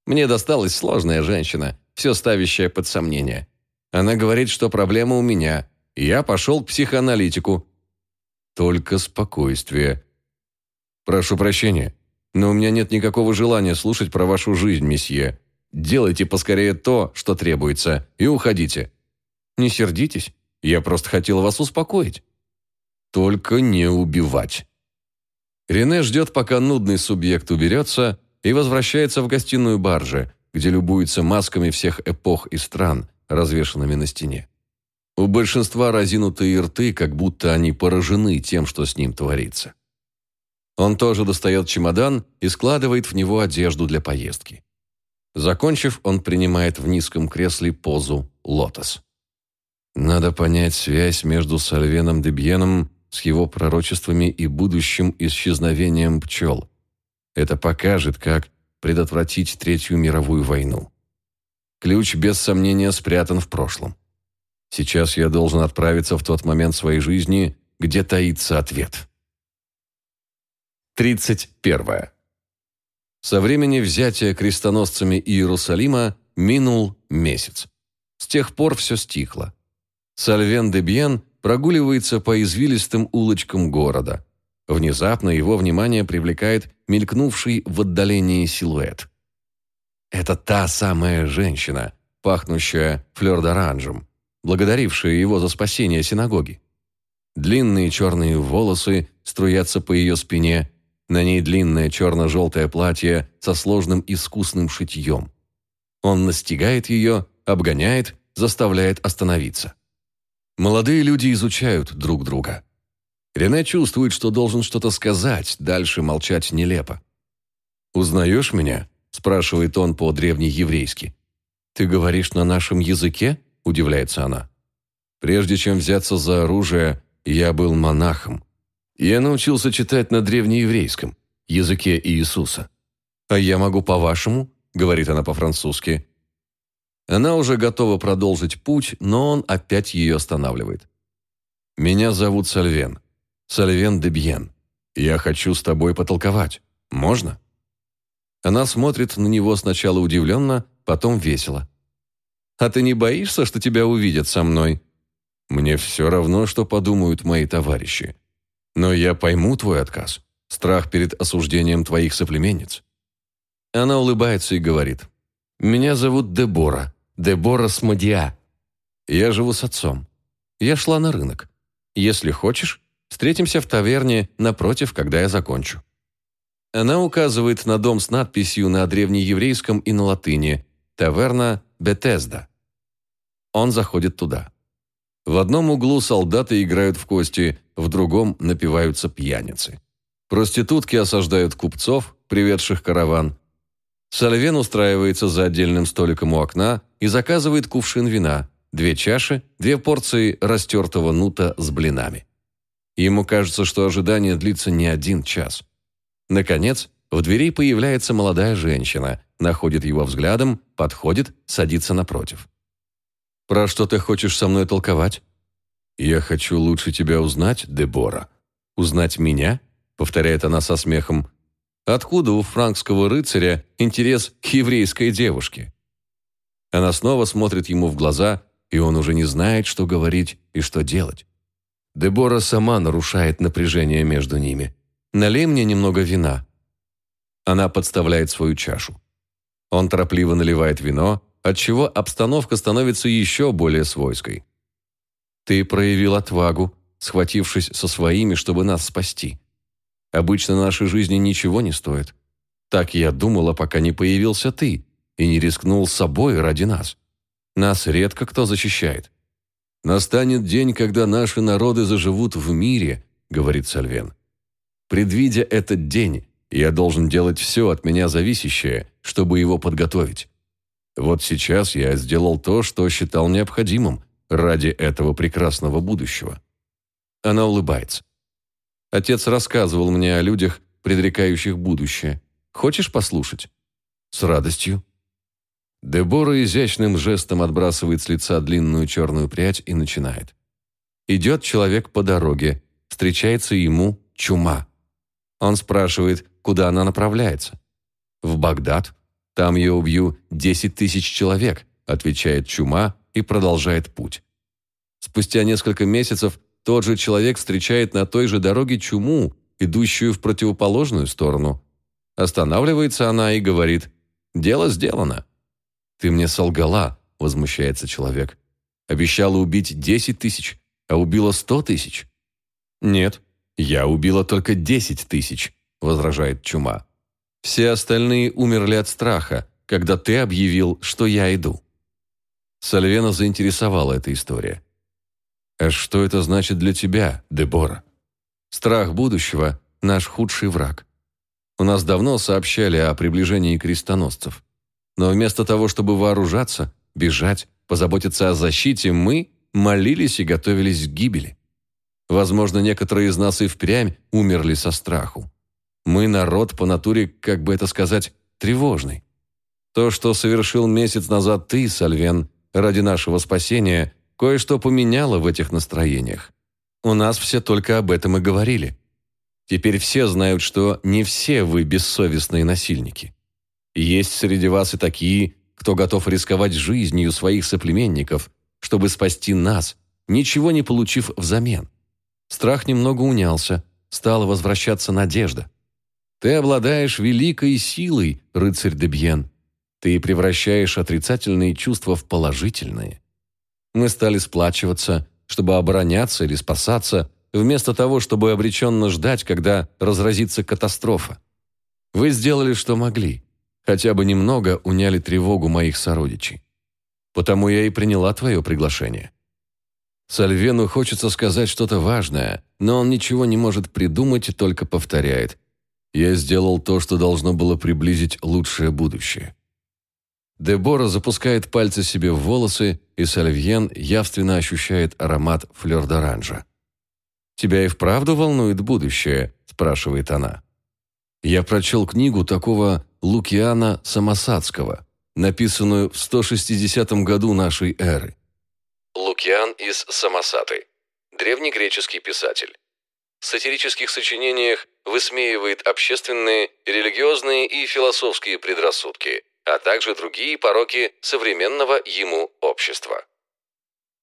Мне досталась сложная женщина, все ставящая под сомнение. Она говорит, что проблема у меня, я пошел к психоаналитику». «Только спокойствие». «Прошу прощения, но у меня нет никакого желания слушать про вашу жизнь, месье. Делайте поскорее то, что требуется, и уходите. Не сердитесь, я просто хотел вас успокоить. Только не убивать. Рене ждет, пока нудный субъект уберется, и возвращается в гостиную баржи, где любуется масками всех эпох и стран, развешанными на стене. У большинства разинутые рты, как будто они поражены тем, что с ним творится. Он тоже достает чемодан и складывает в него одежду для поездки. Закончив, он принимает в низком кресле позу лотос. Надо понять связь между Сальвеном Дебьеном с его пророчествами и будущим исчезновением пчел. Это покажет, как предотвратить Третью мировую войну. Ключ, без сомнения, спрятан в прошлом. Сейчас я должен отправиться в тот момент своей жизни, где таится ответ. 31. Со времени взятия крестоносцами Иерусалима минул месяц. С тех пор все стихло. Сальвен де Бьен прогуливается по извилистым улочкам города. Внезапно его внимание привлекает мелькнувший в отдалении силуэт. Это та самая женщина, пахнущая флёр-д'оранжем, благодарившая его за спасение синагоги. Длинные черные волосы струятся по ее спине, на ней длинное черно-желтое платье со сложным искусным шитьем. Он настигает ее, обгоняет, заставляет остановиться. Молодые люди изучают друг друга. Рене чувствует, что должен что-то сказать, дальше молчать нелепо. «Узнаешь меня?» – спрашивает он по-древнееврейски. «Ты говоришь на нашем языке?» – удивляется она. «Прежде чем взяться за оружие, я был монахом. Я научился читать на древнееврейском. языке Иисуса. «А я могу по-вашему?» – говорит она по-французски. Она уже готова продолжить путь, но он опять ее останавливает. «Меня зовут Сальвен. Сальвен де Бьен. Я хочу с тобой потолковать. Можно?» Она смотрит на него сначала удивленно, потом весело. «А ты не боишься, что тебя увидят со мной?» «Мне все равно, что подумают мои товарищи. Но я пойму твой отказ. Страх перед осуждением твоих соплеменниц». Она улыбается и говорит. «Меня зовут Дебора. Дебора Смодиа. Я живу с отцом. Я шла на рынок. Если хочешь, встретимся в таверне напротив, когда я закончу». Она указывает на дом с надписью на древнееврейском и на латыни «Таверна Бетезда». Он заходит туда. В одном углу солдаты играют в кости, в другом напиваются пьяницы. Проститутки осаждают купцов, приведших караван. Сальвен устраивается за отдельным столиком у окна и заказывает кувшин вина, две чаши, две порции растертого нута с блинами. Ему кажется, что ожидание длится не один час. Наконец, в двери появляется молодая женщина, находит его взглядом, подходит, садится напротив. «Про что ты хочешь со мной толковать?» «Я хочу лучше тебя узнать, Дебора». «Узнать меня?» — повторяет она со смехом. «Откуда у франкского рыцаря интерес к еврейской девушке?» Она снова смотрит ему в глаза, и он уже не знает, что говорить и что делать. Дебора сама нарушает напряжение между ними. Налей мне немного вина». Она подставляет свою чашу. Он торопливо наливает вино, отчего обстановка становится еще более свойской. «Ты проявил отвагу, схватившись со своими, чтобы нас спасти. Обычно нашей жизни ничего не стоит. Так я думала, пока не появился ты и не рискнул собой ради нас. Нас редко кто защищает. Настанет день, когда наши народы заживут в мире», — говорит Сальвен. Предвидя этот день, я должен делать все от меня зависящее, чтобы его подготовить. Вот сейчас я сделал то, что считал необходимым ради этого прекрасного будущего. Она улыбается. Отец рассказывал мне о людях, предрекающих будущее. Хочешь послушать? С радостью. Дебора изящным жестом отбрасывает с лица длинную черную прядь и начинает. Идет человек по дороге, встречается ему чума. Он спрашивает, куда она направляется. «В Багдад. Там я убью 10 тысяч человек», отвечает Чума и продолжает путь. Спустя несколько месяцев тот же человек встречает на той же дороге Чуму, идущую в противоположную сторону. Останавливается она и говорит «Дело сделано». «Ты мне солгала», – возмущается человек. «Обещала убить 10 тысяч, а убила 100 тысяч». «Нет, «Я убила только десять тысяч», – возражает Чума. «Все остальные умерли от страха, когда ты объявил, что я иду». Сальвена заинтересовала эта история. «А что это значит для тебя, Дебора?» «Страх будущего – наш худший враг. У нас давно сообщали о приближении крестоносцев. Но вместо того, чтобы вооружаться, бежать, позаботиться о защите, мы молились и готовились к гибели. Возможно, некоторые из нас и впрямь умерли со страху. Мы народ по натуре, как бы это сказать, тревожный. То, что совершил месяц назад ты, Сальвен, ради нашего спасения, кое-что поменяло в этих настроениях. У нас все только об этом и говорили. Теперь все знают, что не все вы бессовестные насильники. Есть среди вас и такие, кто готов рисковать жизнью своих соплеменников, чтобы спасти нас, ничего не получив взамен. Страх немного унялся, стала возвращаться надежда. Ты обладаешь великой силой, рыцарь Дебьен. Ты превращаешь отрицательные чувства в положительные. Мы стали сплачиваться, чтобы обороняться или спасаться, вместо того, чтобы обреченно ждать, когда разразится катастрофа. Вы сделали, что могли. Хотя бы немного уняли тревогу моих сородичей. Потому я и приняла твое приглашение. Сальвену хочется сказать что-то важное, но он ничего не может придумать и только повторяет. «Я сделал то, что должно было приблизить лучшее будущее». Дебора запускает пальцы себе в волосы, и Сальвьен явственно ощущает аромат флёр-д'оранжа. «Тебя и вправду волнует будущее?» – спрашивает она. Я прочел книгу такого Лукиана Самосадского, написанную в 160 году нашей эры. Лукиан из Самосаты. Древнегреческий писатель. В сатирических сочинениях высмеивает общественные, религиозные и философские предрассудки, а также другие пороки современного ему общества.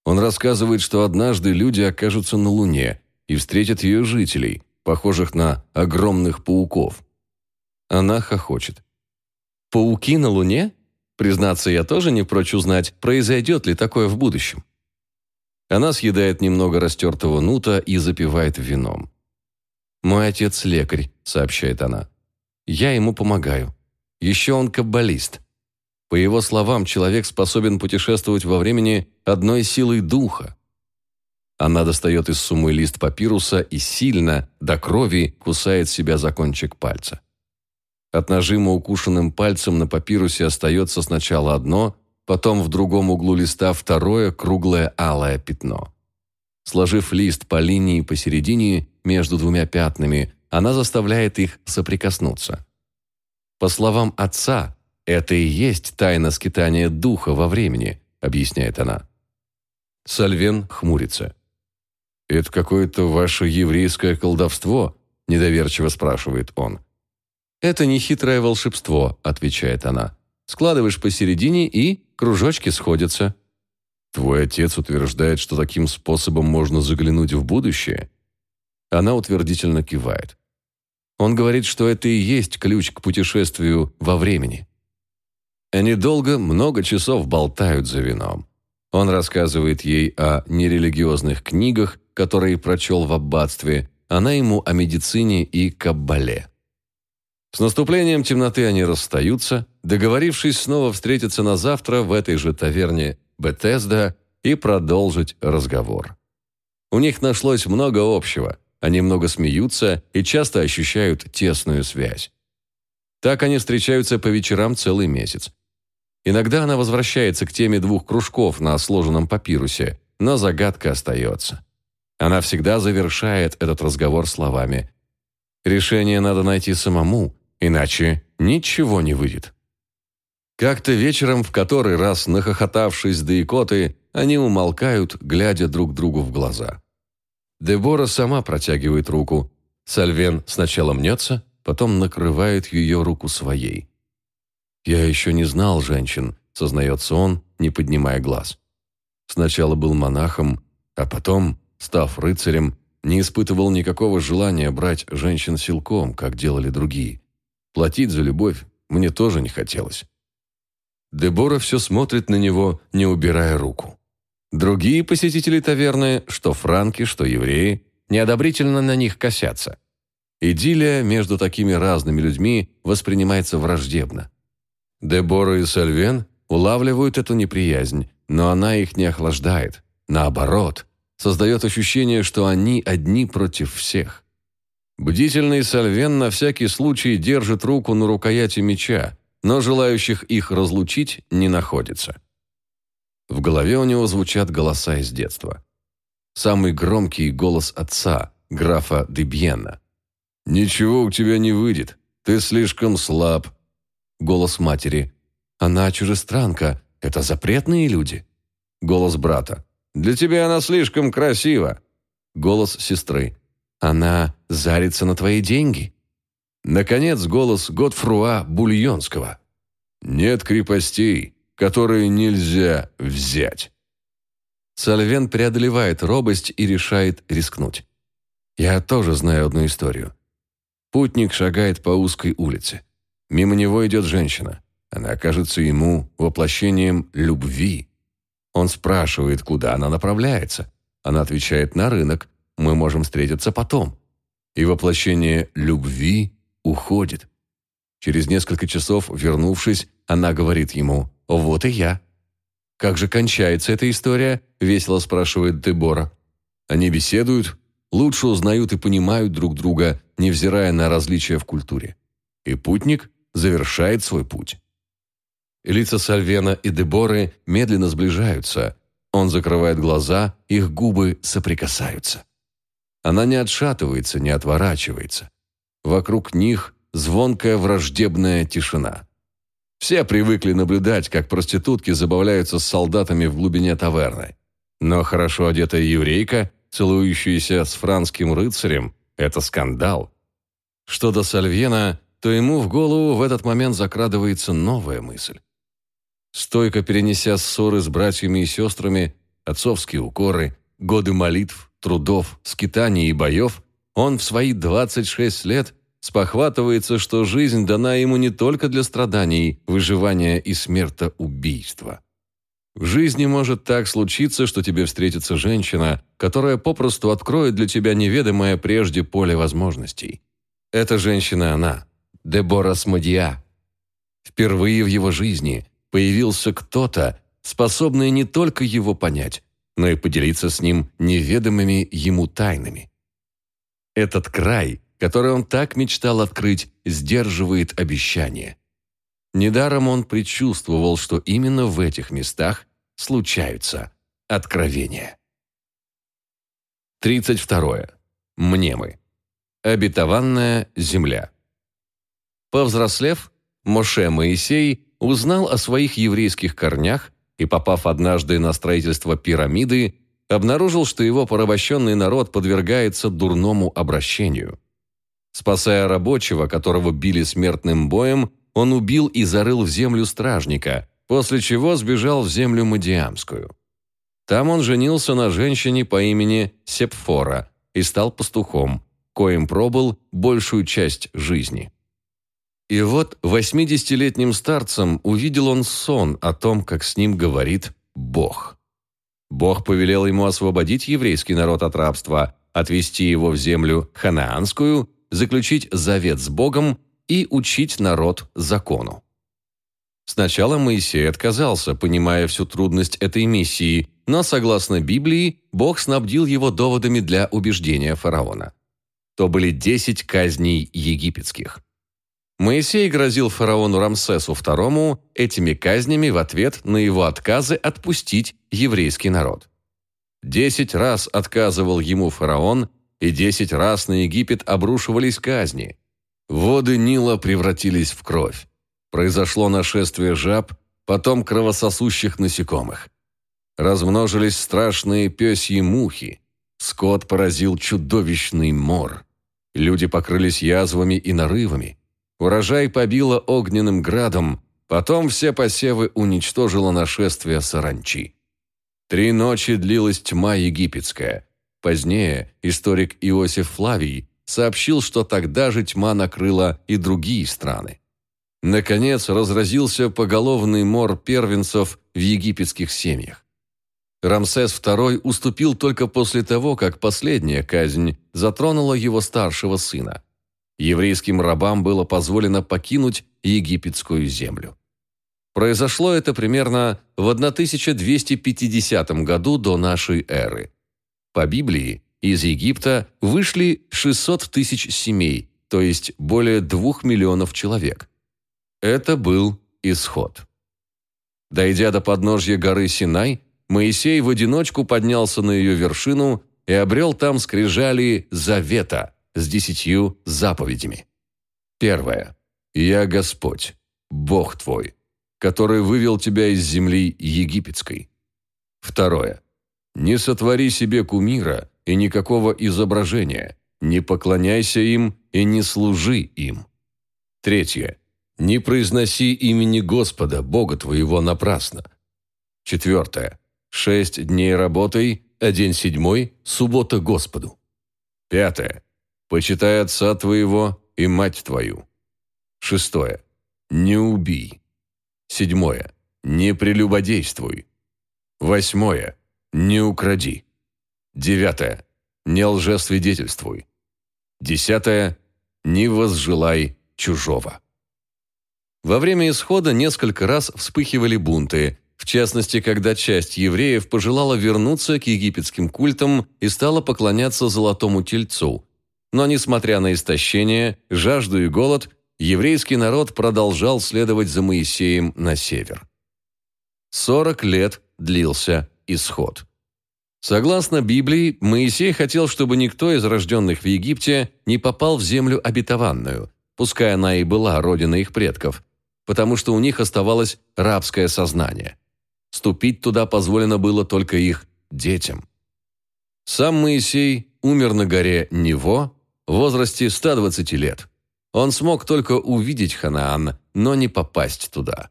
Он рассказывает, что однажды люди окажутся на Луне и встретят ее жителей, похожих на огромных пауков. Она хохочет. «Пауки на Луне? Признаться, я тоже не прочь узнать, произойдет ли такое в будущем». Она съедает немного растертого нута и запивает вином. «Мой отец лекарь», — сообщает она. «Я ему помогаю. Еще он каббалист. По его словам, человек способен путешествовать во времени одной силой духа. Она достает из суммы лист папируса и сильно, до крови, кусает себя за кончик пальца. От нажима укушенным пальцем на папирусе остается сначала одно, потом в другом углу листа второе круглое алое пятно. Сложив лист по линии посередине между двумя пятнами, она заставляет их соприкоснуться. По словам отца, «Это и есть тайна скитания духа во времени», — объясняет она. Сальвен хмурится. «Это какое-то ваше еврейское колдовство?» – недоверчиво спрашивает он. «Это не хитрое волшебство», – отвечает она. «Складываешь посередине, и кружочки сходятся». «Твой отец утверждает, что таким способом можно заглянуть в будущее?» Она утвердительно кивает. Он говорит, что это и есть ключ к путешествию во времени. Они долго, много часов болтают за вином. Он рассказывает ей о нерелигиозных книгах, которые прочел в аббатстве, она ему о медицине и каббале. С наступлением темноты они расстаются, договорившись снова встретиться на завтра в этой же таверне Бетезда и продолжить разговор. У них нашлось много общего, они много смеются и часто ощущают тесную связь. Так они встречаются по вечерам целый месяц. Иногда она возвращается к теме двух кружков на сложенном папирусе, но загадка остается. Она всегда завершает этот разговор словами «Решение надо найти самому, иначе ничего не выйдет». Как-то вечером, в который раз нахохотавшись до икоты, они умолкают, глядя друг другу в глаза. Дебора сама протягивает руку. Сальвен сначала мнется, потом накрывает ее руку своей. «Я еще не знал женщин», — сознается он, не поднимая глаз. Сначала был монахом, а потом, став рыцарем, не испытывал никакого желания брать женщин силком, как делали другие. Платить за любовь мне тоже не хотелось. Дебора все смотрит на него, не убирая руку. Другие посетители таверны, что франки, что евреи, неодобрительно на них косятся. Идиллия между такими разными людьми воспринимается враждебно. Дебора и Сальвен улавливают эту неприязнь, но она их не охлаждает. Наоборот, создает ощущение, что они одни против всех. Бдительный Сальвен на всякий случай держит руку на рукояти меча, но желающих их разлучить не находится. В голове у него звучат голоса из детства. Самый громкий голос отца, графа Дебьена. «Ничего у тебя не выйдет. Ты слишком слаб, Голос матери. «Она чужестранка. Это запретные люди». Голос брата. «Для тебя она слишком красива». Голос сестры. «Она зарится на твои деньги». Наконец, голос Готфруа Бульонского. «Нет крепостей, которые нельзя взять». Сальвен преодолевает робость и решает рискнуть. Я тоже знаю одну историю. Путник шагает по узкой улице. Мимо него идет женщина. Она кажется ему воплощением любви. Он спрашивает, куда она направляется. Она отвечает на рынок. Мы можем встретиться потом. И воплощение любви уходит. Через несколько часов, вернувшись, она говорит ему «Вот и я». «Как же кончается эта история?» – весело спрашивает Дебора. Они беседуют, лучше узнают и понимают друг друга, невзирая на различия в культуре. И путник завершает свой путь. Лица Сальвена и Деборы медленно сближаются. Он закрывает глаза, их губы соприкасаются. Она не отшатывается, не отворачивается. Вокруг них звонкая враждебная тишина. Все привыкли наблюдать, как проститутки забавляются с солдатами в глубине таверны. Но хорошо одетая еврейка, целующаяся с франским рыцарем, это скандал. Что до Сальвена, то ему в голову в этот момент закрадывается новая мысль. Стойко перенеся ссоры с братьями и сестрами, отцовские укоры, годы молитв, трудов, скитаний и боев, он в свои 26 лет спохватывается, что жизнь дана ему не только для страданий, выживания и смертоубийства. В жизни может так случиться, что тебе встретится женщина, которая попросту откроет для тебя неведомое прежде поле возможностей. Эта женщина она, Дебора Смодия. Впервые в его жизни появился кто-то, способный не только его понять, но и поделиться с ним неведомыми ему тайнами. Этот край, который он так мечтал открыть, сдерживает обещания. Недаром он предчувствовал, что именно в этих местах случаются откровения. 32. Мнемы. Обетованная земля. Повзрослев, Моше Моисей узнал о своих еврейских корнях и, попав однажды на строительство пирамиды, обнаружил, что его порабощенный народ подвергается дурному обращению. Спасая рабочего, которого били смертным боем, он убил и зарыл в землю стражника, после чего сбежал в землю Мадиамскую. Там он женился на женщине по имени Сепфора и стал пастухом, коим пробыл большую часть жизни. И вот восьмидесятилетним старцем увидел он сон о том, как с ним говорит Бог. Бог повелел ему освободить еврейский народ от рабства, отвести его в землю ханаанскую, заключить завет с Богом и учить народ закону. Сначала Моисей отказался, понимая всю трудность этой миссии, но, согласно Библии, Бог снабдил его доводами для убеждения фараона. То были десять казней египетских. Моисей грозил фараону Рамсесу II этими казнями в ответ на его отказы отпустить еврейский народ. Десять раз отказывал ему фараон, и десять раз на Египет обрушивались казни. Воды Нила превратились в кровь. Произошло нашествие жаб, потом кровососущих насекомых. Размножились страшные пёсьи мухи. Скот поразил чудовищный мор. Люди покрылись язвами и нарывами. Урожай побило огненным градом, потом все посевы уничтожило нашествие саранчи. Три ночи длилась тьма египетская. Позднее историк Иосиф Флавий сообщил, что тогда же тьма накрыла и другие страны. Наконец разразился поголовный мор первенцев в египетских семьях. Рамсес II уступил только после того, как последняя казнь затронула его старшего сына еврейским рабам было позволено покинуть египетскую землю. Произошло это примерно в 1250 году до нашей эры. По Библии из Египта вышли 600 тысяч семей, то есть более 2 миллионов человек. Это был исход. Дойдя до подножья горы Синай, Моисей в одиночку поднялся на ее вершину и обрел там скрижали завета, с десятью заповедями. Первое. «Я Господь, Бог твой, который вывел тебя из земли египетской». Второе. «Не сотвори себе кумира и никакого изображения, не поклоняйся им и не служи им». Третье. «Не произноси имени Господа, Бога твоего, напрасно». Четвертое. «Шесть дней работай, а день седьмой – суббота Господу». Пятое. Почитай отца твоего и мать твою. Шестое. Не убий. Седьмое. Не прелюбодействуй. Восьмое. Не укради. Девятое. Не лжесвидетельствуй. Десятое. Не возжелай чужого. Во время исхода несколько раз вспыхивали бунты, в частности, когда часть евреев пожелала вернуться к египетским культам и стала поклоняться золотому тельцу, но, несмотря на истощение, жажду и голод, еврейский народ продолжал следовать за Моисеем на север. Сорок лет длился исход. Согласно Библии, Моисей хотел, чтобы никто из рожденных в Египте не попал в землю обетованную, пускай она и была родиной их предков, потому что у них оставалось рабское сознание. Ступить туда позволено было только их детям. Сам Моисей умер на горе Нево в возрасте 120 лет. Он смог только увидеть Ханаан, но не попасть туда.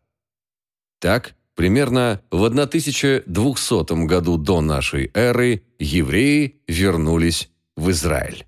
Так, примерно в 1200 году до нашей эры евреи вернулись в Израиль.